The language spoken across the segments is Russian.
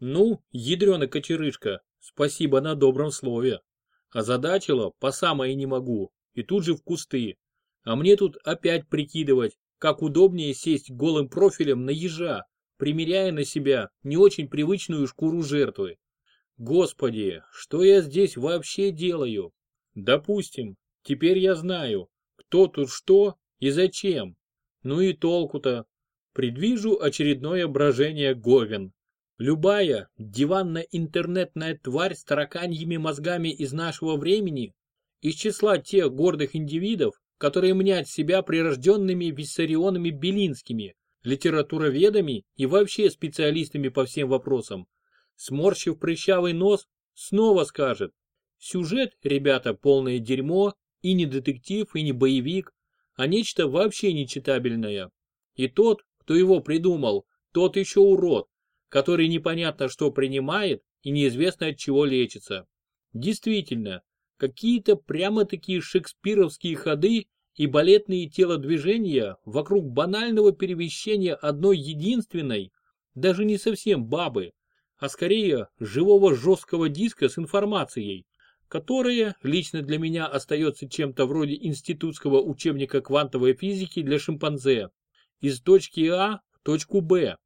Ну, ядрёна кочерышка, спасибо на добром слове. Озадачила, по самое не могу, и тут же в кусты. А мне тут опять прикидывать, как удобнее сесть голым профилем на ежа, примеряя на себя не очень привычную шкуру жертвы. Господи, что я здесь вообще делаю? Допустим, теперь я знаю, кто тут что и зачем. Ну и толку-то. Предвижу очередное брожение Говен. Любая диванно-интернетная тварь с тараканьими мозгами из нашего времени, из числа тех гордых индивидов, которые мнят себя прирожденными виссарионами Белинскими, литературоведами и вообще специалистами по всем вопросам, сморщив прыщавый нос, снова скажет, сюжет, ребята, полное дерьмо, и не детектив, и не боевик, а нечто вообще нечитабельное. И тот, кто его придумал, тот еще урод, который непонятно что принимает и неизвестно от чего лечится. Действительно, какие-то прямо-таки шекспировские ходы и балетные телодвижения вокруг банального перемещения одной единственной, даже не совсем бабы, а скорее живого жесткого диска с информацией, которая лично для меня остается чем-то вроде институтского учебника квантовой физики для шимпанзе, из точки А в точку Б.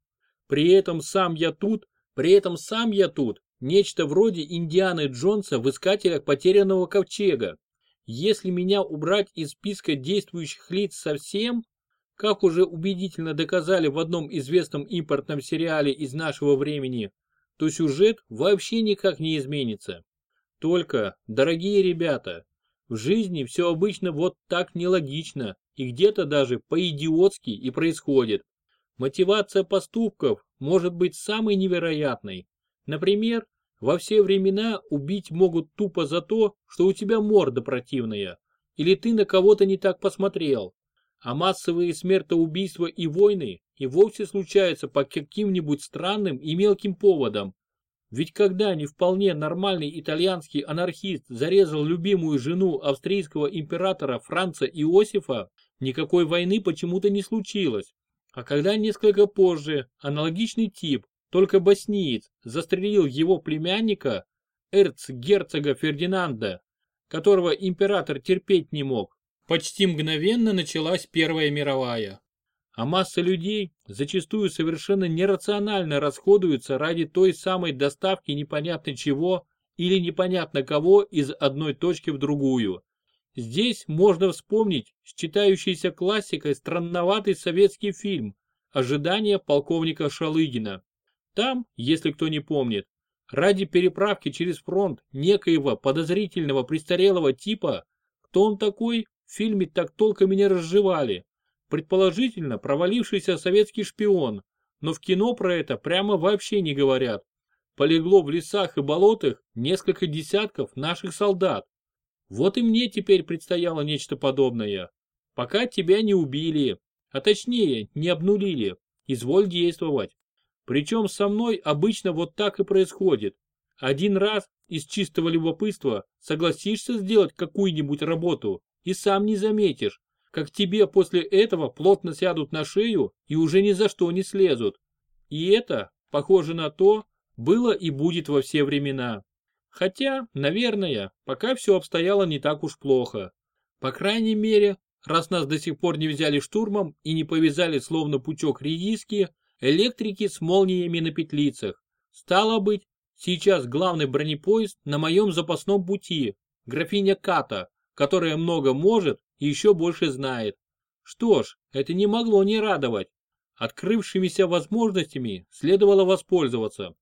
При этом сам я тут, при этом сам я тут, нечто вроде Индианы Джонса в искателях потерянного ковчега. Если меня убрать из списка действующих лиц совсем, как уже убедительно доказали в одном известном импортном сериале из нашего времени, то сюжет вообще никак не изменится. Только, дорогие ребята, в жизни все обычно вот так нелогично и где-то даже по-идиотски и происходит. Мотивация поступков может быть самой невероятной. Например, во все времена убить могут тупо за то, что у тебя морда противная, или ты на кого-то не так посмотрел. А массовые смертоубийства и войны и вовсе случаются по каким-нибудь странным и мелким поводам. Ведь когда не вполне нормальный итальянский анархист зарезал любимую жену австрийского императора Франца Иосифа, никакой войны почему-то не случилось. А когда несколько позже аналогичный тип только босниец застрелил его племянника, эрцгерцога Фердинанда, которого император терпеть не мог. Почти мгновенно началась Первая мировая. А масса людей зачастую совершенно нерационально расходуются ради той самой доставки непонятно чего или непонятно кого из одной точки в другую. Здесь можно вспомнить считающийся классикой странноватый советский фильм «Ожидание полковника Шалыгина». Там, если кто не помнит, ради переправки через фронт некоего подозрительного престарелого типа, кто он такой, в фильме так толком и не разжевали. Предположительно, провалившийся советский шпион, но в кино про это прямо вообще не говорят. Полегло в лесах и болотах несколько десятков наших солдат. Вот и мне теперь предстояло нечто подобное. Пока тебя не убили, а точнее не обнулили, изволь действовать. Причем со мной обычно вот так и происходит. Один раз из чистого любопытства согласишься сделать какую-нибудь работу и сам не заметишь, как тебе после этого плотно сядут на шею и уже ни за что не слезут. И это, похоже на то, было и будет во все времена. Хотя, наверное, пока все обстояло не так уж плохо. По крайней мере, раз нас до сих пор не взяли штурмом и не повязали словно пучок редиски, электрики с молниями на петлицах. Стало быть, сейчас главный бронепоезд на моем запасном пути, графиня Ката, которая много может и еще больше знает. Что ж, это не могло не радовать. Открывшимися возможностями следовало воспользоваться.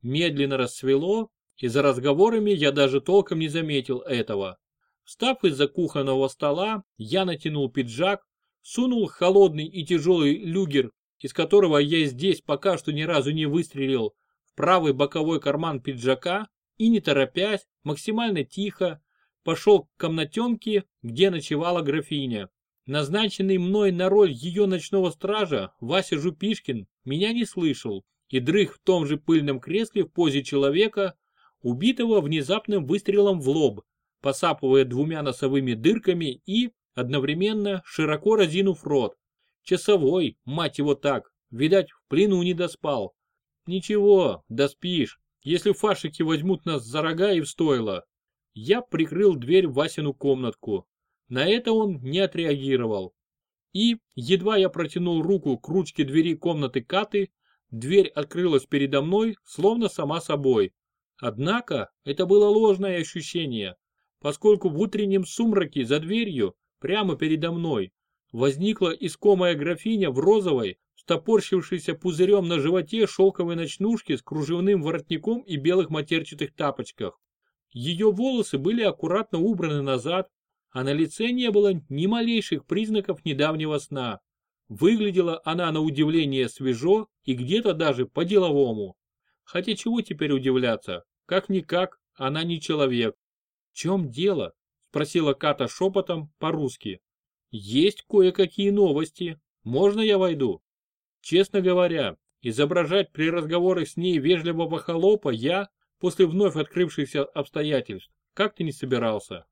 Медленно рассвело, и за разговорами я даже толком не заметил этого. Встав из-за кухонного стола, я натянул пиджак, сунул холодный и тяжелый люгер из которого я здесь пока что ни разу не выстрелил, в правый боковой карман пиджака и, не торопясь, максимально тихо, пошел к комнатенке, где ночевала графиня. Назначенный мной на роль ее ночного стража Вася Жупишкин меня не слышал и дрых в том же пыльном кресле в позе человека, убитого внезапным выстрелом в лоб, посапывая двумя носовыми дырками и, одновременно, широко разинув рот. Часовой, мать его так, видать, в плену не доспал. Ничего, да спишь, если фашики возьмут нас за рога и в стойло. Я прикрыл дверь Васину комнатку. На это он не отреагировал. И, едва я протянул руку к ручке двери комнаты Каты, дверь открылась передо мной, словно сама собой. Однако, это было ложное ощущение, поскольку в утреннем сумраке за дверью, прямо передо мной, возникла искомая графиня в розовой, стопорщившейся пузырем на животе шелковой ночнушке с кружевным воротником и белых матерчатых тапочках. Ее волосы были аккуратно убраны назад, а на лице не было ни малейших признаков недавнего сна. Выглядела она на удивление свежо и где-то даже по-деловому. Хотя чего теперь удивляться, как-никак, она не человек. В чем дело? Спросила Ката шепотом по-русски. Есть кое-какие новости. Можно я войду? Честно говоря, изображать при разговорах с ней вежливого холопа я, после вновь открывшихся обстоятельств, как-то не собирался.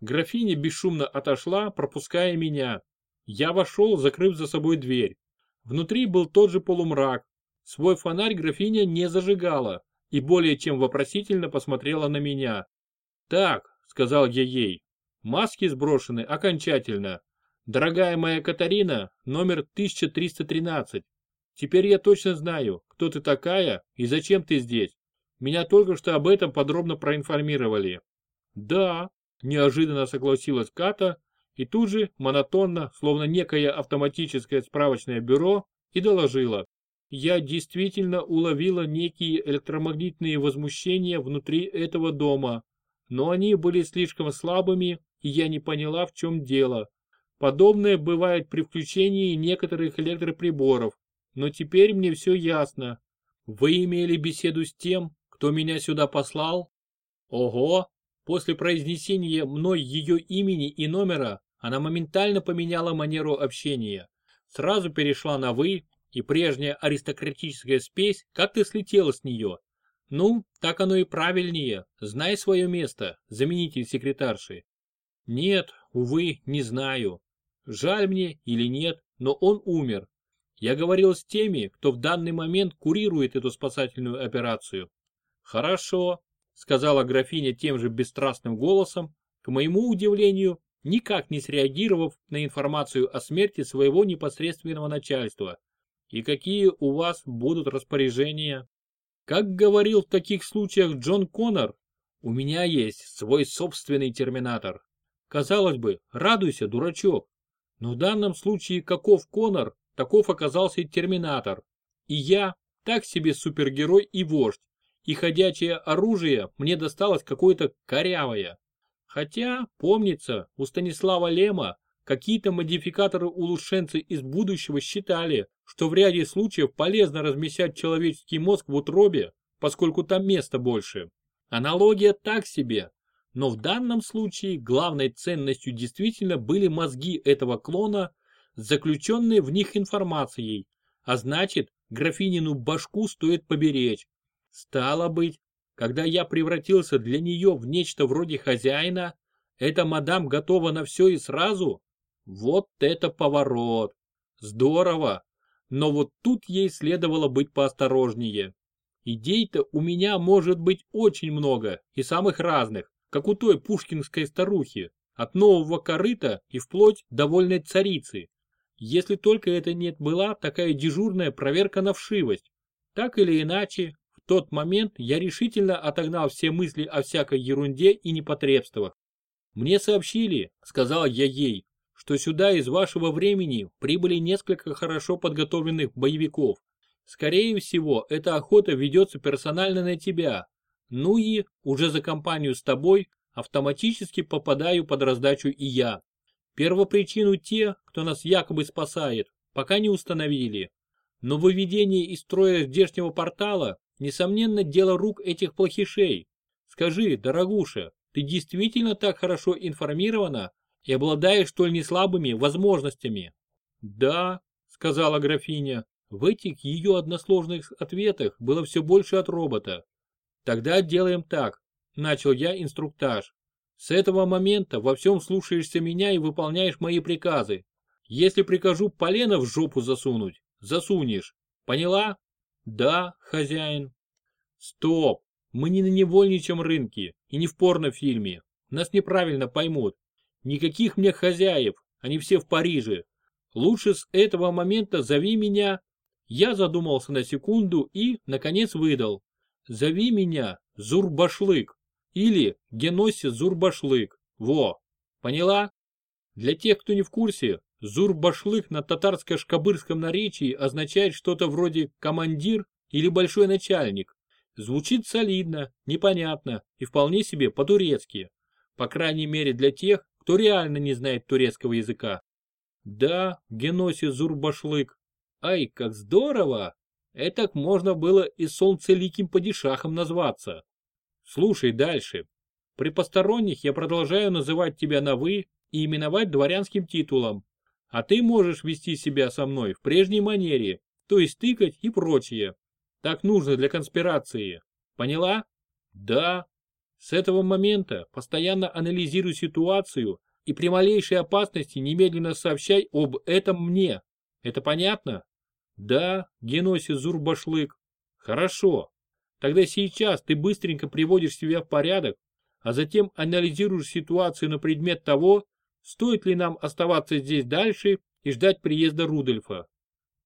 Графиня бесшумно отошла, пропуская меня. Я вошел, закрыв за собой дверь. Внутри был тот же полумрак. Свой фонарь графиня не зажигала и более чем вопросительно посмотрела на меня. «Так», — сказал я ей, — «маски сброшены окончательно. Дорогая моя Катарина, номер 1313. Теперь я точно знаю, кто ты такая и зачем ты здесь. Меня только что об этом подробно проинформировали». «Да», Неожиданно согласилась Ката и тут же, монотонно, словно некое автоматическое справочное бюро, и доложила. Я действительно уловила некие электромагнитные возмущения внутри этого дома, но они были слишком слабыми, и я не поняла, в чем дело. Подобное бывает при включении некоторых электроприборов, но теперь мне все ясно. Вы имели беседу с тем, кто меня сюда послал? Ого, После произнесения мной ее имени и номера она моментально поменяла манеру общения. Сразу перешла на «вы», и прежняя аристократическая спесь как-то слетела с нее. Ну, так оно и правильнее. Знай свое место, заменитель секретарши. Нет, увы, не знаю. Жаль мне или нет, но он умер. Я говорил с теми, кто в данный момент курирует эту спасательную операцию. Хорошо, сказала графиня тем же бесстрастным голосом, к моему удивлению, никак не среагировав на информацию о смерти своего непосредственного начальства. И какие у вас будут распоряжения? Как говорил в таких случаях Джон Коннор, у меня есть свой собственный терминатор. Казалось бы, радуйся, дурачок. Но в данном случае каков Коннор, таков оказался и терминатор. И я, так себе супергерой и вождь, и ходячее оружие мне досталось какое-то корявое. Хотя, помнится, у Станислава Лема какие-то модификаторы-улучшенцы из будущего считали, что в ряде случаев полезно размещать человеческий мозг в утробе, поскольку там места больше. Аналогия так себе, но в данном случае главной ценностью действительно были мозги этого клона, заключенные в них информацией, а значит, графинину башку стоит поберечь, Стало быть, когда я превратился для нее в нечто вроде хозяина, эта мадам готова на все и сразу? Вот это поворот! Здорово! Но вот тут ей следовало быть поосторожнее. Идей-то у меня может быть очень много и самых разных, как у той пушкинской старухи, от нового корыта и вплоть до вольной царицы. Если только это не была такая дежурная проверка на вшивость. Так или иначе, тот момент я решительно отогнал все мысли о всякой ерунде и непотребствах. Мне сообщили, сказал я ей, что сюда из вашего времени прибыли несколько хорошо подготовленных боевиков. Скорее всего, эта охота ведется персонально на тебя. Ну и, уже за компанию с тобой, автоматически попадаю под раздачу и я. Первопричину те, кто нас якобы спасает, пока не установили. Но выведение из строя здешнего портала Несомненно, дело рук этих плохишей. Скажи, дорогуша, ты действительно так хорошо информирована и обладаешь столь неслабыми возможностями? Да, сказала графиня. В этих ее односложных ответах было все больше от робота. Тогда делаем так, начал я инструктаж. С этого момента во всем слушаешься меня и выполняешь мои приказы. Если прикажу полено в жопу засунуть, засунешь. Поняла? Да, хозяин. Стоп, мы не на невольничьем рынке и не в порнофильме. Нас неправильно поймут. Никаких мне хозяев, они все в Париже. Лучше с этого момента зови меня. Я задумался на секунду и, наконец, выдал. Зови меня Зурбашлык или Геноси Зурбашлык. Во, поняла? Для тех, кто не в курсе, Зурбашлык на татарско-шкабырском наречии означает что-то вроде «командир» или «большой начальник». Звучит солидно, непонятно и вполне себе по-турецки. По крайней мере для тех, кто реально не знает турецкого языка. Да, Геноси Зурбашлык. Ай, как здорово! Этак можно было и солнцеликим падишахом назваться. Слушай дальше. При посторонних я продолжаю называть тебя на «вы» и именовать дворянским титулом. А ты можешь вести себя со мной в прежней манере, то есть тыкать и прочее. Так нужно для конспирации. Поняла? Да. С этого момента постоянно анализируй ситуацию и при малейшей опасности немедленно сообщай об этом мне. Это понятно? Да, Геноси Зурбашлык. Хорошо. Тогда сейчас ты быстренько приводишь себя в порядок, а затем анализируешь ситуацию на предмет того, стоит ли нам оставаться здесь дальше и ждать приезда Рудольфа.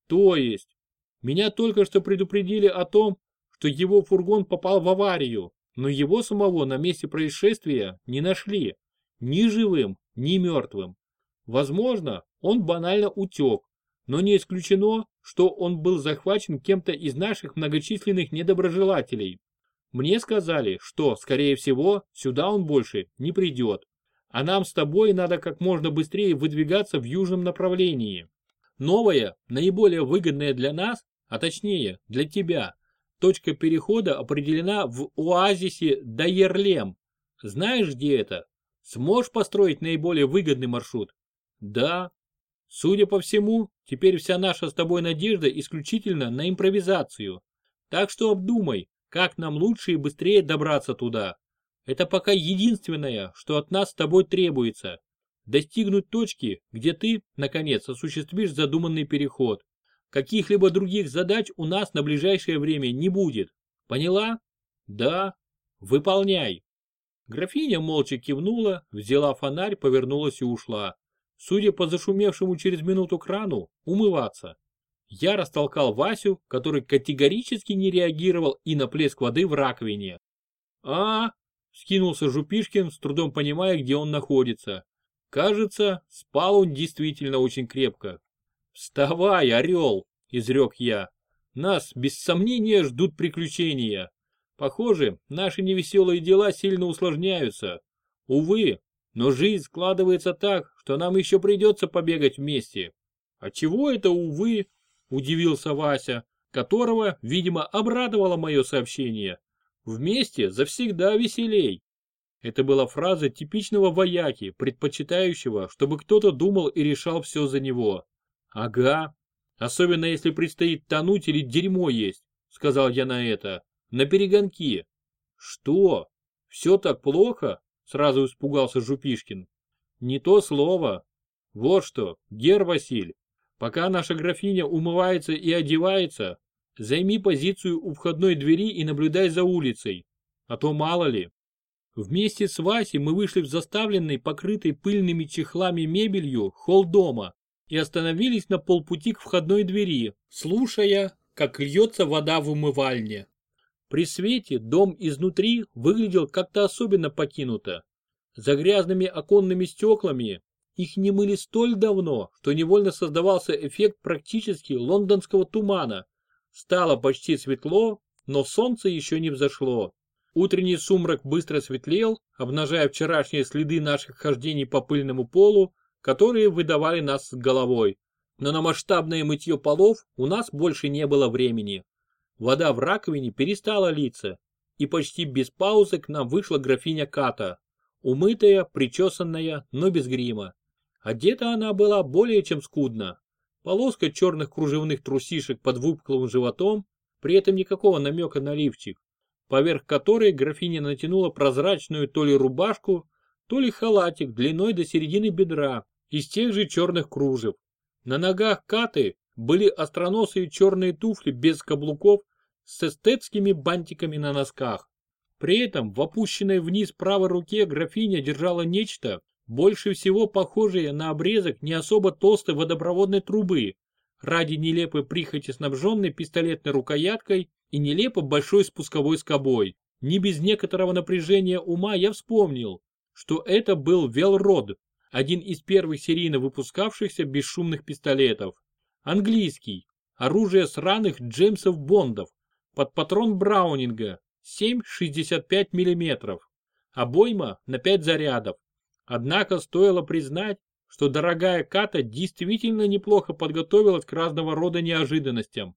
То есть, меня только что предупредили о том, что его фургон попал в аварию, но его самого на месте происшествия не нашли. Ни живым, ни мертвым. Возможно, он банально утек, но не исключено, что он был захвачен кем-то из наших многочисленных недоброжелателей. Мне сказали, что, скорее всего, сюда он больше не придет а нам с тобой надо как можно быстрее выдвигаться в южном направлении. Новая, наиболее выгодная для нас, а точнее для тебя, точка перехода определена в оазисе Дайерлем. Знаешь, где это? Сможешь построить наиболее выгодный маршрут? Да. Судя по всему, теперь вся наша с тобой надежда исключительно на импровизацию. Так что обдумай, как нам лучше и быстрее добраться туда. Это пока единственное, что от нас с тобой требуется. Достигнуть точки, где ты, наконец, осуществишь задуманный переход. Каких-либо других задач у нас на ближайшее время не будет. Поняла? Да. Выполняй. Графиня молча кивнула, взяла фонарь, повернулась и ушла. Судя по зашумевшему через минуту крану, умываться. Я растолкал Васю, который категорически не реагировал и на плеск воды в раковине. «А, Скинулся Жупишкин, с трудом понимая, где он находится. Кажется, спал он действительно очень крепко. «Вставай, орел!» – изрек я. «Нас, без сомнения, ждут приключения. Похоже, наши невеселые дела сильно усложняются. Увы, но жизнь складывается так, что нам еще придется побегать вместе». «А чего это, увы?» – удивился Вася, которого, видимо, обрадовало мое сообщение. Вместе завсегда веселей. Это была фраза типичного вояки, предпочитающего, чтобы кто-то думал и решал все за него. Ага, особенно если предстоит тонуть или дерьмо есть, сказал я на это, на перегонки. Что? Все так плохо? Сразу испугался Жупишкин. Не то слово. Вот что, Гер Василь, пока наша графиня умывается и одевается, Займи позицию у входной двери и наблюдай за улицей, а то мало ли. Вместе с Васей мы вышли в заставленный, покрытый пыльными чехлами мебелью, холл дома и остановились на полпути к входной двери, слушая, как льется вода в умывальне. При свете дом изнутри выглядел как-то особенно покинуто. За грязными оконными стеклами их не мыли столь давно, что невольно создавался эффект практически лондонского тумана, Стало почти светло, но солнце еще не взошло. Утренний сумрак быстро светлел, обнажая вчерашние следы наших хождений по пыльному полу, которые выдавали нас с головой. Но на масштабное мытье полов у нас больше не было времени. Вода в раковине перестала литься, и почти без паузы к нам вышла графиня Ката, умытая, причесанная, но без грима. Одета она была более чем скудно полоска черных кружевных трусишек под выпуклым животом, при этом никакого намека на лифчик, поверх которой графиня натянула прозрачную то ли рубашку, то ли халатик длиной до середины бедра из тех же черных кружев. На ногах Каты были остроносые черные туфли без каблуков с эстетскими бантиками на носках. При этом в опущенной вниз правой руке графиня держала нечто, больше всего похожее на обрезок не особо толстой водопроводной трубы, ради нелепой прихоти снабженной пистолетной рукояткой и нелепо большой спусковой скобой. Не без некоторого напряжения ума я вспомнил, что это был Велрод, один из первых серийно выпускавшихся бесшумных пистолетов. Английский, оружие сраных Джеймсов Бондов, под патрон Браунинга, 7,65 мм, обойма на 5 зарядов. Однако стоило признать, что дорогая Ката действительно неплохо подготовилась к разного рода неожиданностям.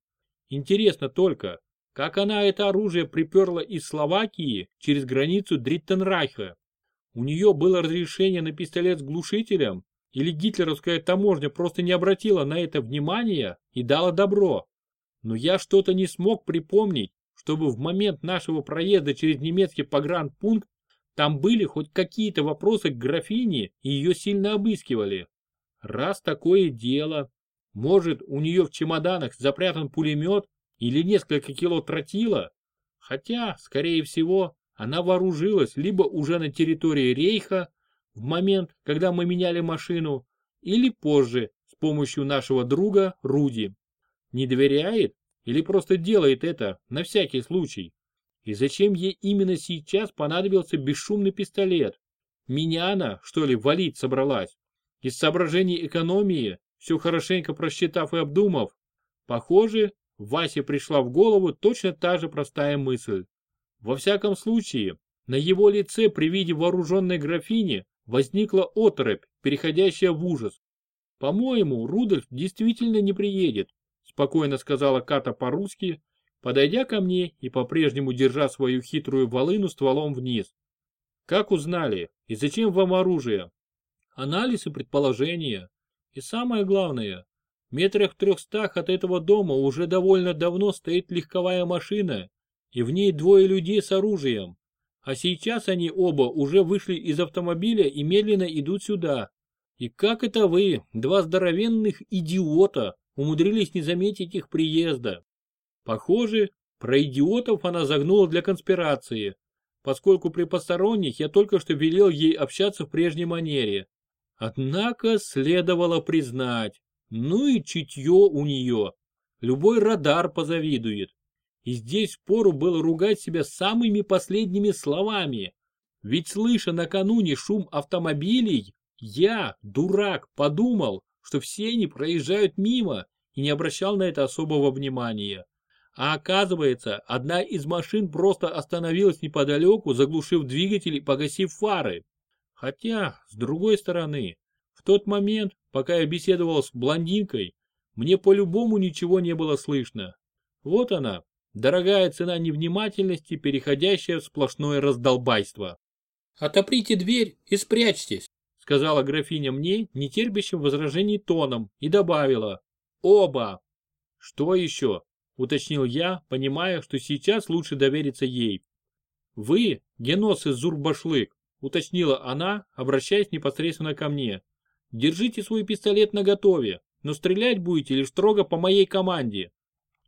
Интересно только, как она это оружие приперла из Словакии через границу Дриттенрайха. У нее было разрешение на пистолет с глушителем, или гитлеровская таможня просто не обратила на это внимания и дала добро. Но я что-то не смог припомнить, чтобы в момент нашего проезда через немецкий погранпункт там были хоть какие-то вопросы к графине и ее сильно обыскивали. Раз такое дело, может у нее в чемоданах запрятан пулемет или несколько кило тротила? Хотя, скорее всего, она вооружилась либо уже на территории рейха в момент, когда мы меняли машину, или позже с помощью нашего друга Руди. Не доверяет или просто делает это на всякий случай? И зачем ей именно сейчас понадобился бесшумный пистолет? Меня она, что ли, валить собралась? Из соображений экономии, все хорошенько просчитав и обдумав? Похоже, Васе пришла в голову точно та же простая мысль. Во всяком случае, на его лице при виде вооруженной графини возникла оторопь, переходящая в ужас. «По-моему, Рудольф действительно не приедет», спокойно сказала Ката по-русски, подойдя ко мне и по-прежнему держа свою хитрую волыну стволом вниз. «Как узнали? И зачем вам оружие?» «Анализ и предположения. И самое главное, метрах трехстах от этого дома уже довольно давно стоит легковая машина, и в ней двое людей с оружием. А сейчас они оба уже вышли из автомобиля и медленно идут сюда. И как это вы, два здоровенных идиота, умудрились не заметить их приезда? Похоже, про идиотов она загнула для конспирации, поскольку при посторонних я только что велел ей общаться в прежней манере. Однако следовало признать, ну и чутье у нее. Любой радар позавидует. И здесь пору было ругать себя самыми последними словами. Ведь слыша накануне шум автомобилей, я, дурак, подумал, что все они проезжают мимо и не обращал на это особого внимания. А оказывается, одна из машин просто остановилась неподалеку, заглушив двигатель и погасив фары. Хотя, с другой стороны, в тот момент, пока я беседовал с блондинкой, мне по-любому ничего не было слышно. Вот она, Дорогая цена невнимательности, переходящая в сплошное раздолбайство. «Отоприте дверь и спрячьтесь», сказала графиня мне, нетерпящим возражений тоном, и добавила «Оба!» «Что еще?» уточнил я, понимая, что сейчас лучше довериться ей. «Вы, Генос Зурбашлык», уточнила она, обращаясь непосредственно ко мне. «Держите свой пистолет наготове, но стрелять будете лишь строго по моей команде.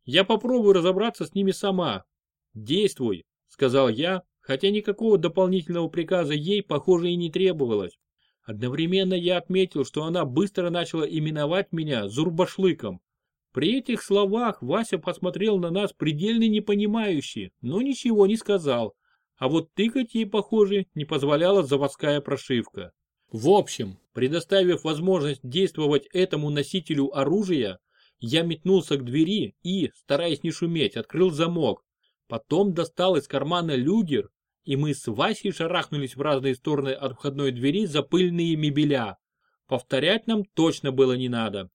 Я попробую разобраться с ними сама. Действуй, сказал я, хотя никакого дополнительного приказа ей, похоже, и не требовалось. Одновременно я отметил, что она быстро начала именовать меня Зурбашлыком. При этих словах Вася посмотрел на нас предельно непонимающе, но ничего не сказал. А вот тыкать ей, похоже, не позволяла заводская прошивка. В общем, предоставив возможность действовать этому носителю оружия, я метнулся к двери и, стараясь не шуметь, открыл замок. Потом достал из кармана люгер, и мы с Васей шарахнулись в разные стороны от входной двери за пыльные мебеля. Повторять нам точно было не надо.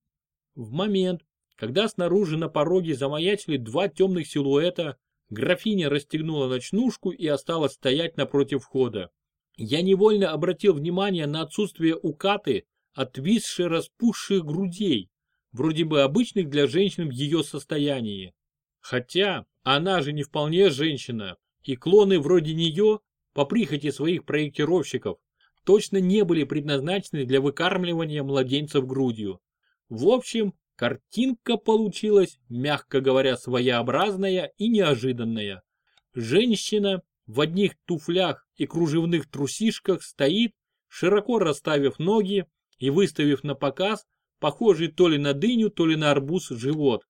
В момент, когда снаружи на пороге замаячили два темных силуэта, графиня расстегнула ночнушку и осталась стоять напротив входа. Я невольно обратил внимание на отсутствие у Каты отвисших распухших грудей, вроде бы обычных для женщин в ее состоянии. Хотя она же не вполне женщина, и клоны вроде нее, по прихоти своих проектировщиков, точно не были предназначены для выкармливания младенцев грудью. В общем, Картинка получилась, мягко говоря, своеобразная и неожиданная. Женщина в одних туфлях и кружевных трусишках стоит, широко расставив ноги и выставив на показ, похожий то ли на дыню, то ли на арбуз живот.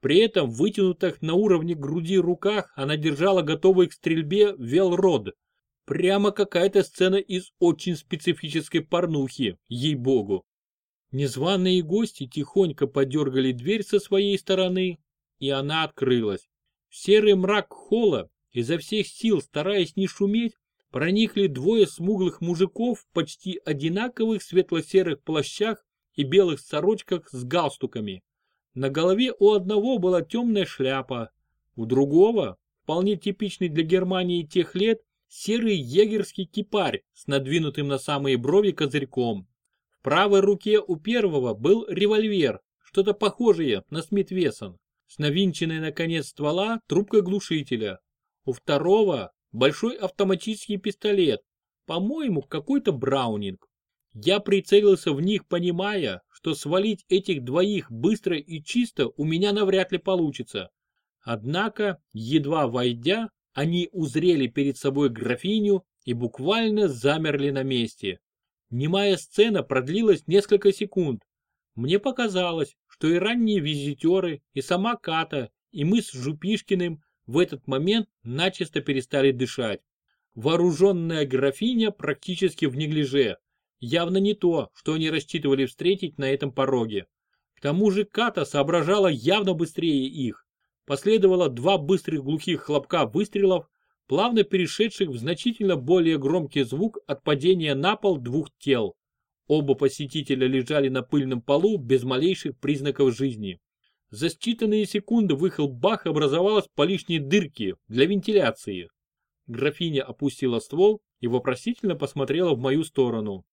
При этом вытянутых на уровне груди руках она держала готовый к стрельбе велрод. Прямо какая-то сцена из очень специфической порнухи, ей-богу. Незваные гости тихонько подергали дверь со своей стороны, и она открылась. В серый мрак холла, изо всех сил стараясь не шуметь, проникли двое смуглых мужиков в почти одинаковых светло-серых плащах и белых сорочках с галстуками. На голове у одного была темная шляпа, у другого, вполне типичный для Германии тех лет, серый егерский кипарь с надвинутым на самые брови козырьком правой руке у первого был револьвер, что-то похожее на Смит Вессон, с навинченной на конец ствола трубкой глушителя. У второго большой автоматический пистолет, по-моему, какой-то браунинг. Я прицелился в них, понимая, что свалить этих двоих быстро и чисто у меня навряд ли получится. Однако, едва войдя, они узрели перед собой графиню и буквально замерли на месте. Немая сцена продлилась несколько секунд. Мне показалось, что и ранние визитеры, и сама Ката, и мы с Жупишкиным в этот момент начисто перестали дышать. Вооруженная графиня практически в неглиже. Явно не то, что они рассчитывали встретить на этом пороге. К тому же Ката соображала явно быстрее их. Последовало два быстрых глухих хлопка выстрелов, плавно перешедших в значительно более громкий звук от падения на пол двух тел. Оба посетителя лежали на пыльном полу без малейших признаков жизни. За считанные секунды в их образовалась по лишней дырки для вентиляции. Графиня опустила ствол и вопросительно посмотрела в мою сторону.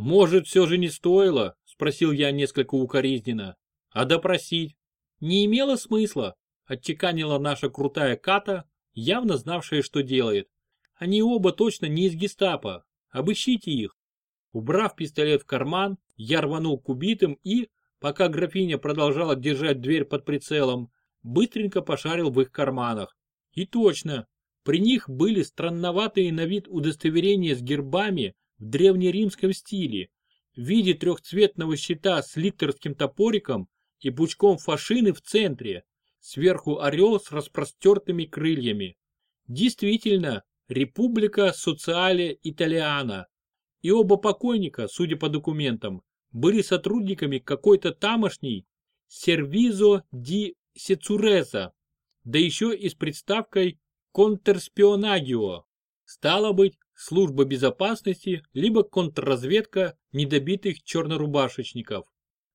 «Может, все же не стоило?» – спросил я несколько укоризненно. «А допросить?» «Не имело смысла», – отчеканила наша крутая Ката, явно знавшая, что делает. Они оба точно не из гестапо. Обыщите их. Убрав пистолет в карман, я рванул к убитым и, пока графиня продолжала держать дверь под прицелом, быстренько пошарил в их карманах. И точно, при них были странноватые на вид удостоверения с гербами в древнеримском стиле, в виде трехцветного щита с ликторским топориком и пучком фашины в центре, Сверху орел с распростертыми крыльями. Действительно, Республика Социале Италиана. И оба покойника, судя по документам, были сотрудниками какой-то тамошней Сервизо ди Сецуреза, да еще и с представкой Контрспионагио. Стало быть, служба безопасности, либо контрразведка недобитых чернорубашечников.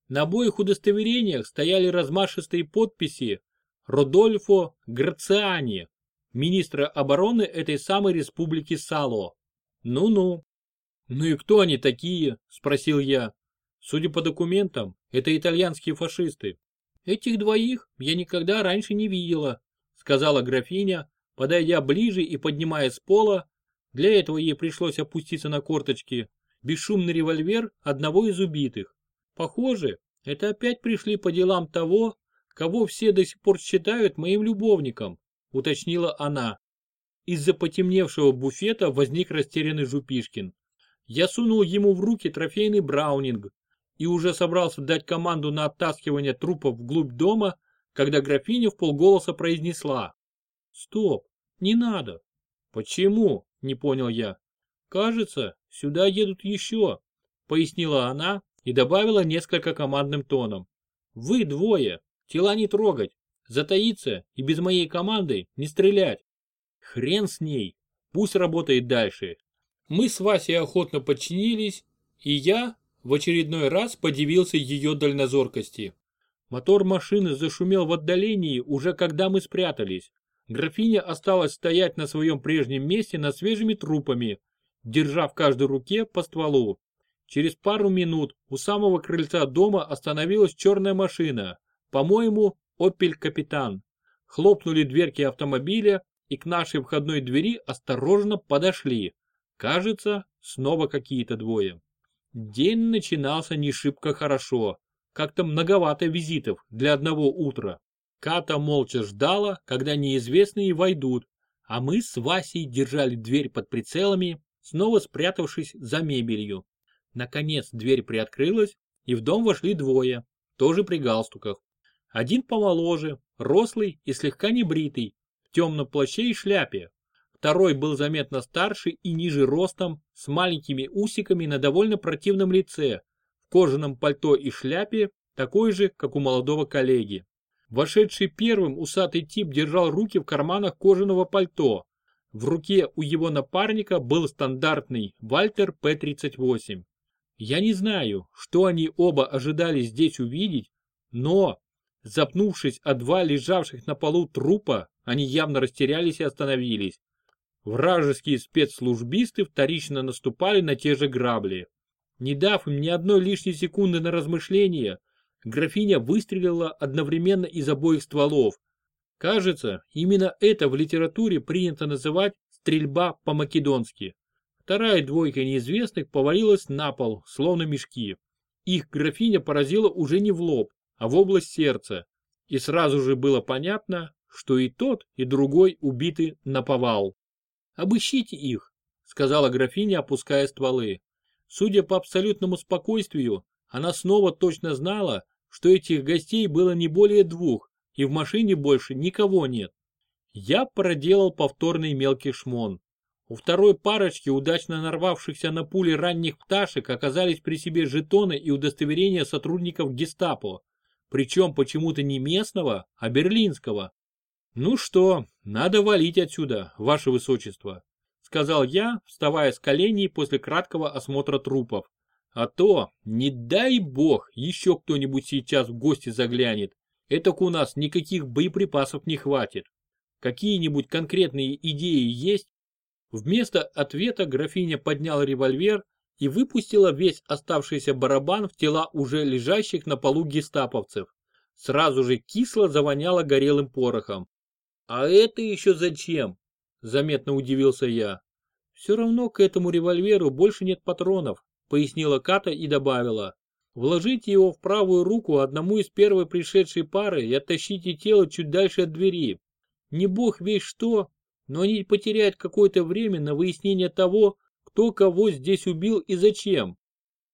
На обоих удостоверениях стояли размашистые подписи Родольфо Грациани, министра обороны этой самой республики Сало. Ну-ну. Ну и кто они такие? Спросил я. Судя по документам, это итальянские фашисты. Этих двоих я никогда раньше не видела, сказала графиня, подойдя ближе и поднимая с пола, для этого ей пришлось опуститься на корточки, бесшумный револьвер одного из убитых. Похоже, это опять пришли по делам того, кого все до сих пор считают моим любовником», уточнила она. Из-за потемневшего буфета возник растерянный Жупишкин. Я сунул ему в руки трофейный браунинг и уже собрался дать команду на оттаскивание трупов вглубь дома, когда графиня в полголоса произнесла. «Стоп, не надо». «Почему?» – не понял я. «Кажется, сюда едут еще», – пояснила она и добавила несколько командным тоном. «Вы двое, Тела не трогать, затаиться и без моей команды не стрелять. Хрен с ней, пусть работает дальше. Мы с Васей охотно подчинились, и я в очередной раз подивился ее дальнозоркости. Мотор машины зашумел в отдалении уже когда мы спрятались. Графиня осталась стоять на своем прежнем месте над свежими трупами, держа в каждой руке по стволу. Через пару минут у самого крыльца дома остановилась черная машина, по-моему, Opel Капитан. Хлопнули дверки автомобиля и к нашей входной двери осторожно подошли. Кажется, снова какие-то двое. День начинался не шибко хорошо. как-то многовато визитов для одного утра. Ката молча ждала, когда неизвестные войдут, а мы с Васей держали дверь под прицелами, снова спрятавшись за мебелью. Наконец дверь приоткрылась, и в дом вошли двое, тоже при галстуках. Один помоложе, рослый и слегка небритый, в темном плаще и шляпе. Второй был заметно старше и ниже ростом, с маленькими усиками на довольно противном лице, в кожаном пальто и шляпе, такой же, как у молодого коллеги. Вошедший первым усатый тип держал руки в карманах кожаного пальто. В руке у его напарника был стандартный Вальтер П-38. Я не знаю, что они оба ожидали здесь увидеть, но, запнувшись о два лежавших на полу трупа, они явно растерялись и остановились. Вражеские спецслужбисты вторично наступали на те же грабли. Не дав им ни одной лишней секунды на размышление, графиня выстрелила одновременно из обоих стволов. Кажется, именно это в литературе принято называть стрельба по-македонски. Вторая двойка неизвестных повалилась на пол, словно мешки. Их графиня поразила уже не в лоб, а в область сердца. И сразу же было понятно, что и тот, и другой убиты на повал. «Обыщите их», — сказала графиня, опуская стволы. Судя по абсолютному спокойствию, она снова точно знала, что этих гостей было не более двух, и в машине больше никого нет. Я проделал повторный мелкий шмон. У второй парочки, удачно нарвавшихся на пули ранних пташек, оказались при себе жетоны и удостоверения сотрудников гестапо, причем почему-то не местного, а берлинского. «Ну что, надо валить отсюда, ваше высочество», сказал я, вставая с коленей после краткого осмотра трупов. А то, не дай бог, еще кто-нибудь сейчас в гости заглянет. Этак у нас никаких боеприпасов не хватит. Какие-нибудь конкретные идеи есть? Вместо ответа графиня подняла револьвер и выпустила весь оставшийся барабан в тела уже лежащих на полу гестаповцев. Сразу же кисло завоняло горелым порохом. «А это еще зачем?» – заметно удивился я. «Все равно к этому револьверу больше нет патронов», пояснила Ката и добавила. Вложите его в правую руку одному из первой пришедшей пары и оттащите тело чуть дальше от двери. Не бог весь что, но они потеряют какое-то время на выяснение того, кто кого здесь убил и зачем.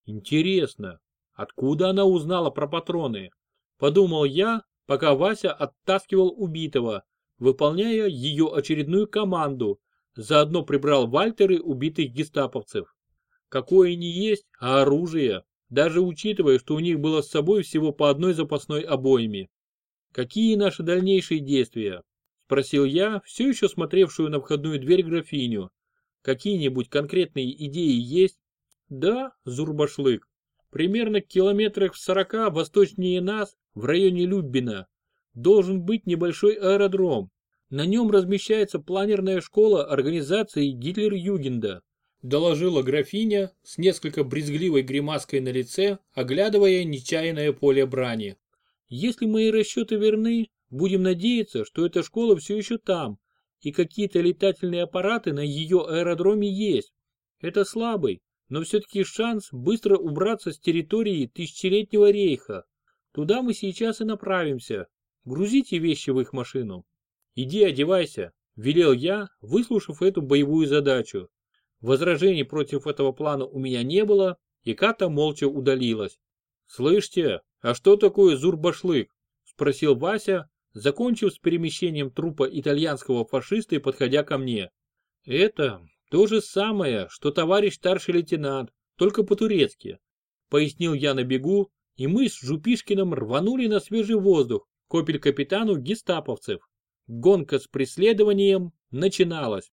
Интересно, откуда она узнала про патроны? Подумал я, пока Вася оттаскивал убитого, выполняя ее очередную команду, заодно прибрал Вальтеры убитых гестаповцев. Какое не есть, а оружие, даже учитывая, что у них было с собой всего по одной запасной обойме. Какие наши дальнейшие действия? Спросил я, все еще смотревшую на входную дверь графиню. Какие-нибудь конкретные идеи есть? Да, Зурбашлык. Примерно километрах в сорока восточнее нас, в районе Люббина, должен быть небольшой аэродром. На нем размещается планерная школа организации Гитлер-Югенда доложила графиня с несколько брезгливой гримаской на лице, оглядывая нечаянное поле брани. Если мои расчеты верны, будем надеяться, что эта школа все еще там, и какие-то летательные аппараты на ее аэродроме есть. Это слабый, но все-таки шанс быстро убраться с территории тысячелетнего рейха. Туда мы сейчас и направимся. Грузите вещи в их машину. Иди одевайся, велел я, выслушав эту боевую задачу. Возражений против этого плана у меня не было, и Ката молча удалилась. «Слышите, а что такое зурбашлык?» – спросил Вася, закончив с перемещением трупа итальянского фашиста и подходя ко мне. «Это то же самое, что товарищ старший лейтенант, только по-турецки», – пояснил я на бегу, и мы с Жупишкиным рванули на свежий воздух к капитану гестаповцев. Гонка с преследованием начиналась.